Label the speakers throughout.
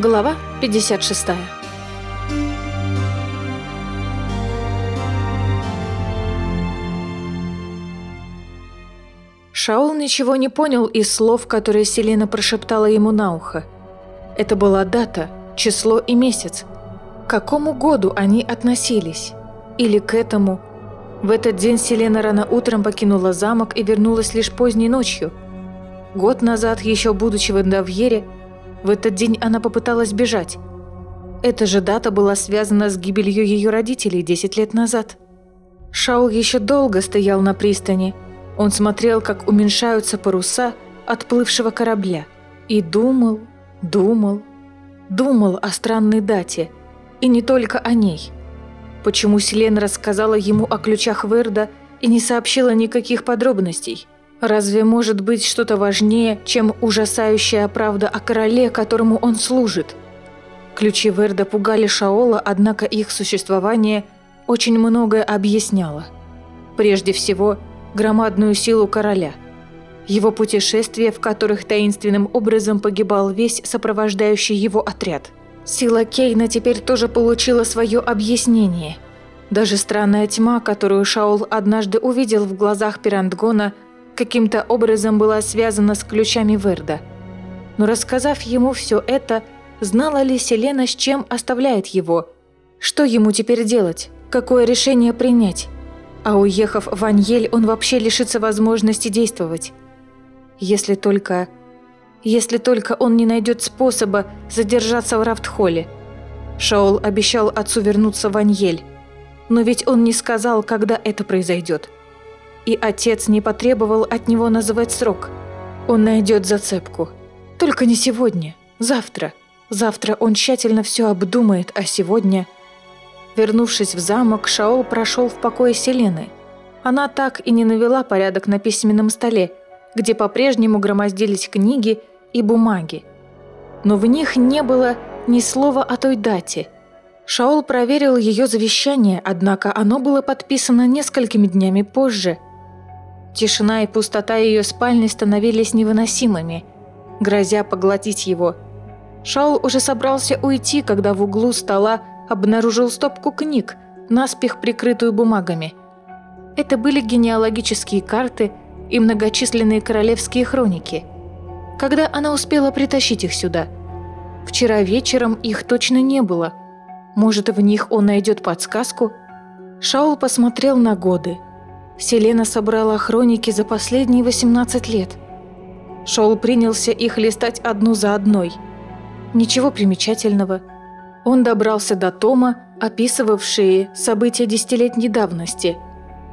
Speaker 1: Глава 56 Шаул ничего не понял из слов, которые Селена прошептала ему на ухо. Это была дата, число и месяц. К какому году они относились? Или к этому? В этот день Селена рано утром покинула замок и вернулась лишь поздней ночью. Год назад, еще будучи в Эндовьере, в этот день она попыталась бежать. Эта же дата была связана с гибелью ее родителей 10 лет назад. Шаул еще долго стоял на пристани. Он смотрел, как уменьшаются паруса отплывшего корабля. И думал, думал, думал о странной дате. И не только о ней. Почему Селена рассказала ему о ключах Верда и не сообщила никаких подробностей – Разве может быть что-то важнее, чем ужасающая правда о короле, которому он служит? Ключи Верда пугали Шаола, однако их существование очень многое объясняло. Прежде всего, громадную силу короля. Его путешествия, в которых таинственным образом погибал весь сопровождающий его отряд. Сила Кейна теперь тоже получила свое объяснение. Даже странная тьма, которую Шаол однажды увидел в глазах Пирандгона – каким-то образом была связана с ключами Верда. Но рассказав ему все это, знала ли Селена, с чем оставляет его? Что ему теперь делать? Какое решение принять? А уехав в Аньель, он вообще лишится возможности действовать. Если только... Если только он не найдет способа задержаться в Рафтхолле. Шаол обещал отцу вернуться в Аньель. Но ведь он не сказал, когда это произойдет и отец не потребовал от него называть срок. Он найдет зацепку. Только не сегодня, завтра. Завтра он тщательно все обдумает, а сегодня... Вернувшись в замок, Шаол прошел в покое Селены. Она так и не навела порядок на письменном столе, где по-прежнему громоздились книги и бумаги. Но в них не было ни слова о той дате. Шаол проверил ее завещание, однако оно было подписано несколькими днями позже – Тишина и пустота ее спальни становились невыносимыми, грозя поглотить его. Шаул уже собрался уйти, когда в углу стола обнаружил стопку книг, наспех прикрытую бумагами. Это были генеалогические карты и многочисленные королевские хроники. Когда она успела притащить их сюда? Вчера вечером их точно не было. Может, в них он найдет подсказку? Шаул посмотрел на годы – Селена собрала хроники за последние 18 лет. Шоул принялся их листать одну за одной. Ничего примечательного. Он добрался до тома, описывавшие события десятилетней давности.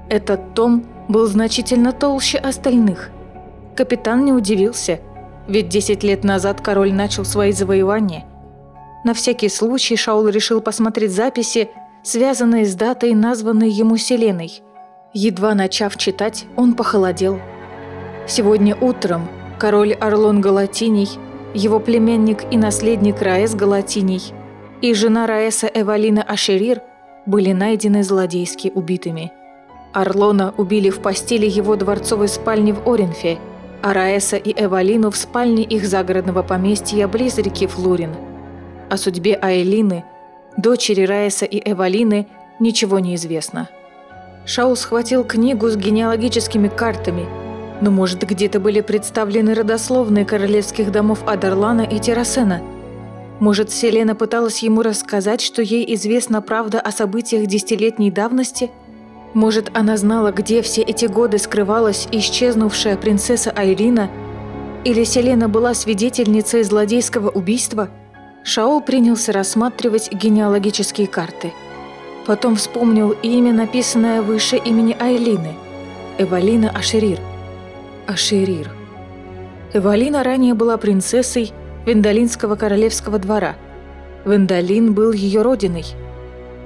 Speaker 1: Этот том был значительно толще остальных. Капитан не удивился, ведь 10 лет назад король начал свои завоевания. На всякий случай Шаул решил посмотреть записи, связанные с датой, названной ему Селеной – Едва начав читать, он похолодел. Сегодня утром король Орлон Галатиний, его племянник и наследник Раэс Галатиний и жена Раэса Эвалина Ашерир были найдены злодейски убитыми. Орлона убили в постели его дворцовой спальни в Оренфе, а Раэса и Эвалину в спальне их загородного поместья близ реки Флурин. О судьбе Айлины, дочери Раэса и Эвалины, ничего не известно. Шаул схватил книгу с генеалогическими картами, но, может, где-то были представлены родословные королевских домов Адарлана и Террасена. Может, Селена пыталась ему рассказать, что ей известна правда о событиях десятилетней давности? Может, она знала, где все эти годы скрывалась исчезнувшая принцесса Айрина? Или Селена была свидетельницей злодейского убийства? Шаол принялся рассматривать генеалогические карты – Потом вспомнил имя, написанное выше имени Айлины. Эвалина Ашерир. Ашерир. Эвалина ранее была принцессой Вендалинского королевского двора. Вендалин был ее родиной.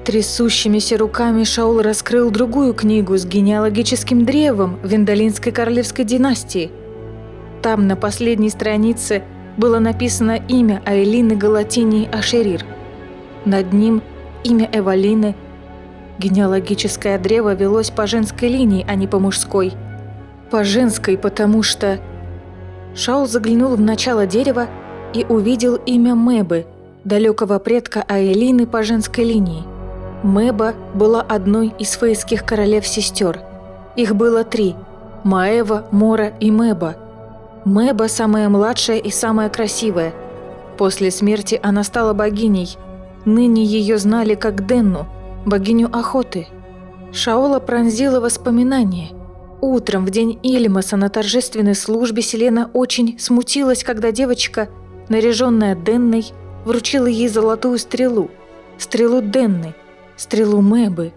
Speaker 1: Трясущимися руками Шаул раскрыл другую книгу с генеалогическим древом Вендалинской королевской династии. Там на последней странице было написано имя Айлины Галатинии Ашерир. Над ним имя Эвалины – Генеалогическое древо велось по женской линии, а не по мужской. По женской, потому что... Шаул заглянул в начало дерева и увидел имя Мэбы, далекого предка Аэлины по женской линии. Мэба была одной из фейских королев-сестер. Их было три – Маева, Мора и Мэба. Мэба – самая младшая и самая красивая. После смерти она стала богиней. Ныне ее знали как Денну, богиню охоты. Шаола пронзила воспоминания – Утром, в день Ильмаса, на торжественной службе Селена очень смутилась, когда девочка, наряженная Денной, вручила ей золотую стрелу. Стрелу Денны, стрелу Мэбы.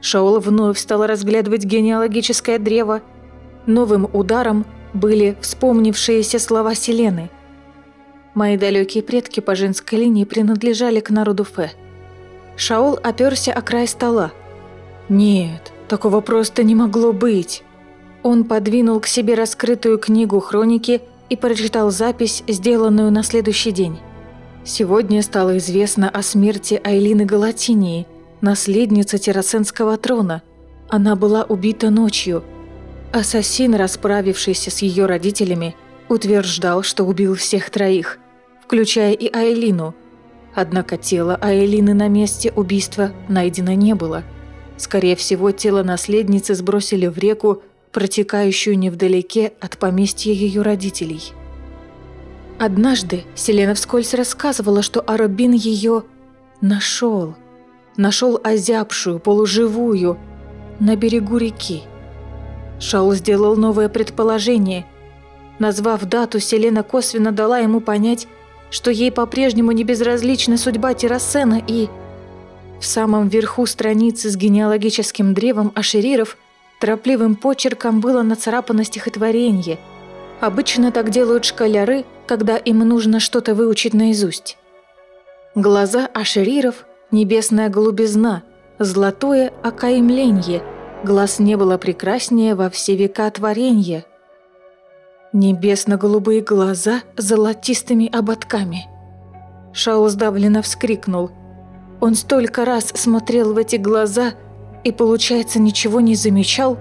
Speaker 1: Шаола вновь стала разглядывать генеалогическое древо. Новым ударом были вспомнившиеся слова Селены. Мои далекие предки по женской линии принадлежали к народу Фе. Шаол оперся о край стола. «Нет, Такого просто не могло быть. Он подвинул к себе раскрытую книгу хроники и прочитал запись, сделанную на следующий день. Сегодня стало известно о смерти Айлины Галатинии, наследницы Террасенского трона. Она была убита ночью. Ассасин, расправившийся с ее родителями, утверждал, что убил всех троих, включая и Айлину. Однако тело Айлины на месте убийства найдено не было – Скорее всего, тело наследницы сбросили в реку, протекающую невдалеке от поместья ее родителей. Однажды Селена вскользь рассказывала, что Арабин ее нашел. Нашел озябшую, полуживую, на берегу реки. Шаул сделал новое предположение. Назвав дату, Селена косвенно дала ему понять, что ей по-прежнему не безразлична судьба Террасена и в самом верху страницы с генеалогическим древом ашериров торопливым почерком было нацарапано стихотворение. Обычно так делают школяры, когда им нужно что-то выучить наизусть. Глаза ашериров – небесная голубизна, золотое окаймленье, глаз не было прекраснее во все века творенья. Небесно-голубые глаза с золотистыми ободками. Шаул сдавленно вскрикнул – он столько раз смотрел в эти глаза и, получается, ничего не замечал.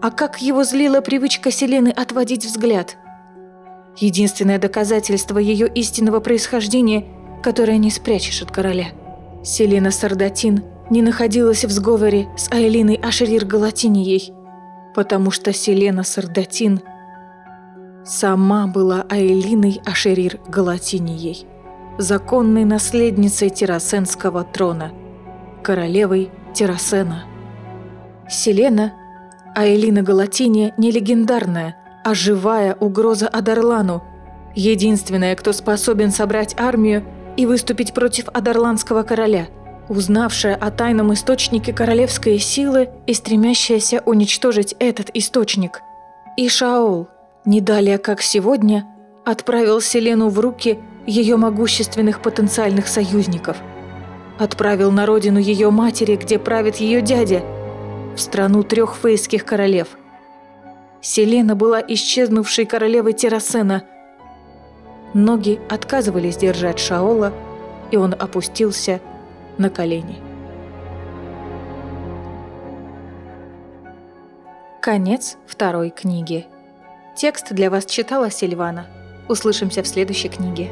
Speaker 1: А как его злила привычка Селены отводить взгляд. Единственное доказательство ее истинного происхождения, которое не спрячешь от короля. Селена Сардатин не находилась в сговоре с Айлиной Ашерир Галатинией, потому что Селена Сардатин сама была Айлиной Ашерир Галатинией законной наследницей Террасенского трона, королевой Террасена. Селена, а Элина Галатиния не легендарная, а живая угроза Адарлану, единственная, кто способен собрать армию и выступить против Адарландского короля, узнавшая о тайном источнике королевской силы и стремящаяся уничтожить этот источник. И Шаол, не далее как сегодня, отправил Селену в руки – ее могущественных потенциальных союзников. Отправил на родину ее матери, где правит ее дядя, в страну трех фейских королев. Селена была исчезнувшей королевой Террасена. Ноги отказывались держать Шаола, и он опустился на колени. Конец второй книги. Текст для вас читала Сильвана. Услышимся в следующей книге.